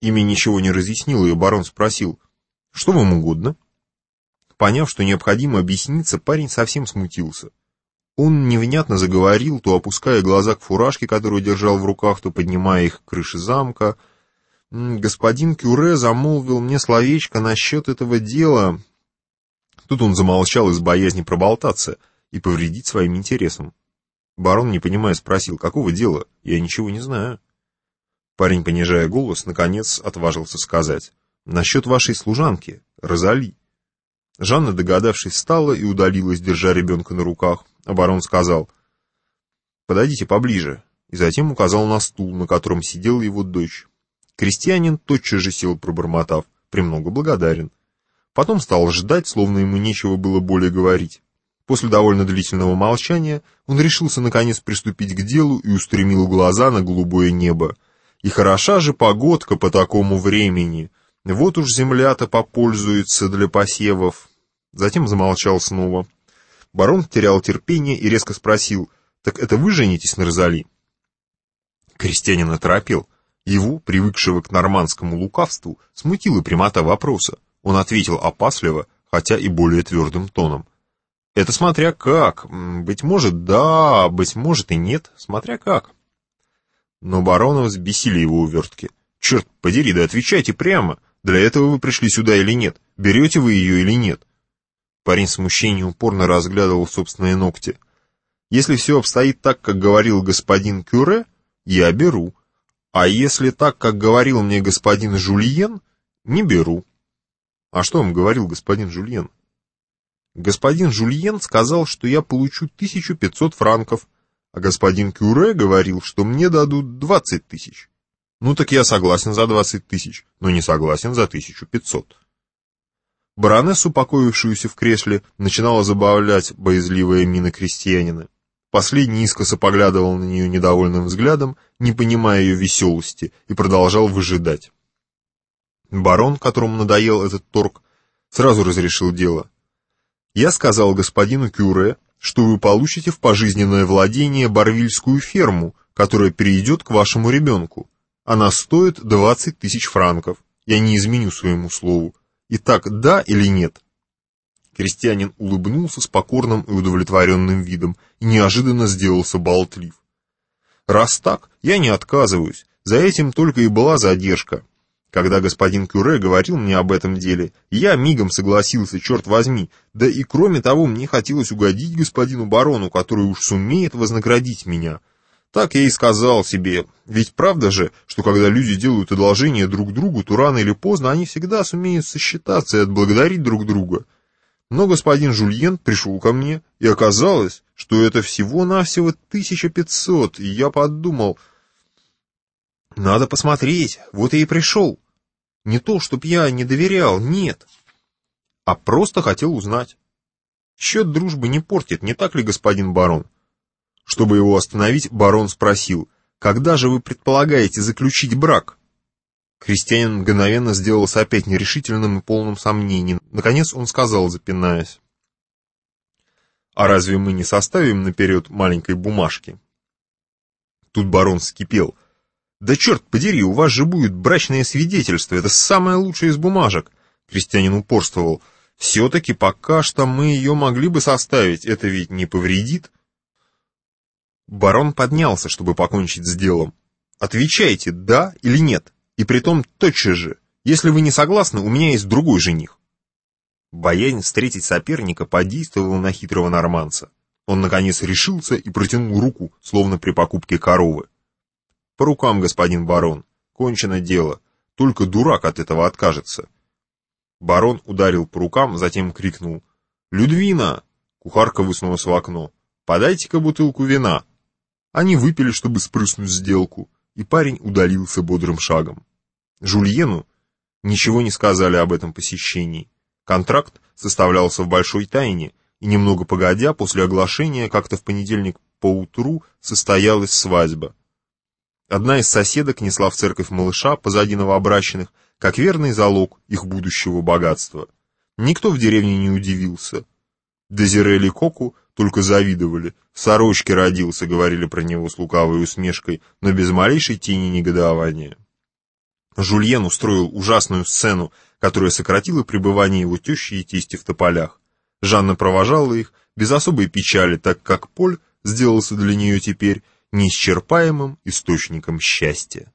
Имя ничего не разъяснило, и барон спросил, «Что вам угодно?» Поняв, что необходимо объясниться, парень совсем смутился. Он невнятно заговорил, то опуская глаза к фуражке, которую держал в руках, то поднимая их к крыше замка. «Господин Кюре замолвил мне словечко насчет этого дела». Тут он замолчал из боязни проболтаться и повредить своим интересам. Барон, не понимая, спросил, какого дела? Я ничего не знаю. Парень, понижая голос, наконец отважился сказать. Насчет вашей служанки, Розали. Жанна, догадавшись, встала и удалилась, держа ребенка на руках, а барон сказал, «Подойдите поближе», и затем указал на стул, на котором сидела его дочь. Крестьянин тотчас же сел, пробормотав, «Премного благодарен». Потом стал ждать, словно ему нечего было более говорить. После довольно длительного молчания он решился наконец приступить к делу и устремил глаза на голубое небо. И хороша же погодка по такому времени — вот уж земля-то попользуется для посевов. Затем замолчал снова. Барон терял терпение и резко спросил, «Так это вы женитесь на Розали?» Крестьянин оторопел. Его, привыкшего к нормандскому лукавству, смутила прямота вопроса. Он ответил опасливо, хотя и более твердым тоном. «Это смотря как. Быть может, да, быть может и нет, смотря как». Но барона взбесили его увертки. «Черт подери, да отвечайте прямо. Для этого вы пришли сюда или нет? Берете вы ее или нет?» Парень в смущении упорно разглядывал собственные ногти. «Если все обстоит так, как говорил господин Кюре, я беру. А если так, как говорил мне господин Жульен, не беру». «А что вам говорил господин Жульен?» «Господин Жульен сказал, что я получу 1500 франков, а господин Кюре говорил, что мне дадут 20 тысяч». Ну так я согласен за 20 тысяч, но не согласен за 1500. Баронессу, покоившуюся в кресле, начинала забавлять боязливая мина крестьянина. Последний искоса поглядывал на нее недовольным взглядом, не понимая ее веселости, и продолжал выжидать. Барон, которому надоел этот торг, сразу разрешил дело. «Я сказал господину Кюре, что вы получите в пожизненное владение Барвильскую ферму, которая перейдет к вашему ребенку. Она стоит 20 тысяч франков. Я не изменю своему слову. Итак, да или нет?» Крестьянин улыбнулся с покорным и удовлетворенным видом и неожиданно сделался болтлив. «Раз так, я не отказываюсь. За этим только и была задержка. Когда господин Кюре говорил мне об этом деле, я мигом согласился, черт возьми. Да и кроме того, мне хотелось угодить господину барону, который уж сумеет вознаградить меня. Так я и сказал себе, ведь правда же, что когда люди делают одолжение друг другу, то рано или поздно они всегда сумеют сосчитаться и отблагодарить друг друга. Но господин Жульен пришел ко мне, и оказалось, что это всего-навсего 1500, и я подумал, надо посмотреть, вот я и пришел. Не то, чтоб я не доверял, нет, а просто хотел узнать. Счет дружбы не портит, не так ли, господин барон? Чтобы его остановить, барон спросил, «Когда же вы предполагаете заключить брак?» Крестьянин мгновенно сделался опять нерешительным и полным сомнений. Наконец он сказал, запинаясь, «А разве мы не составим наперед маленькой бумажки?» Тут барон вскипел. «Да черт подери, у вас же будет брачное свидетельство, это самое лучшее из бумажек!» Крестьянин упорствовал. «Все-таки пока что мы ее могли бы составить, это ведь не повредит?» Барон поднялся, чтобы покончить с делом. «Отвечайте, да или нет, и притом тотчас же. Если вы не согласны, у меня есть другой жених». Боязнь встретить соперника подействовала на хитрого норманца. Он, наконец, решился и протянул руку, словно при покупке коровы. «По рукам, господин барон. Кончено дело. Только дурак от этого откажется». Барон ударил по рукам, затем крикнул. «Людвина!» Кухарка высунулась в окно. «Подайте-ка бутылку вина!» Они выпили, чтобы спрыснуть сделку, и парень удалился бодрым шагом. Жульену ничего не сказали об этом посещении. Контракт составлялся в большой тайне, и немного погодя, после оглашения, как-то в понедельник поутру состоялась свадьба. Одна из соседок несла в церковь малыша позади новообращенных, как верный залог их будущего богатства. Никто в деревне не удивился. Дезирели Коку только завидовали. Сорочки родился, говорили про него с лукавой усмешкой, но без малейшей тени негодования. Жульен устроил ужасную сцену, которая сократила пребывание его тещи и тести в тополях. Жанна провожала их без особой печали, так как Поль сделался для нее теперь неисчерпаемым источником счастья.